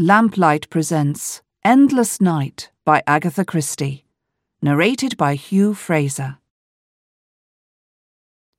Lamplight presents Endless Night by Agatha Christie, narrated by Hugh Fraser.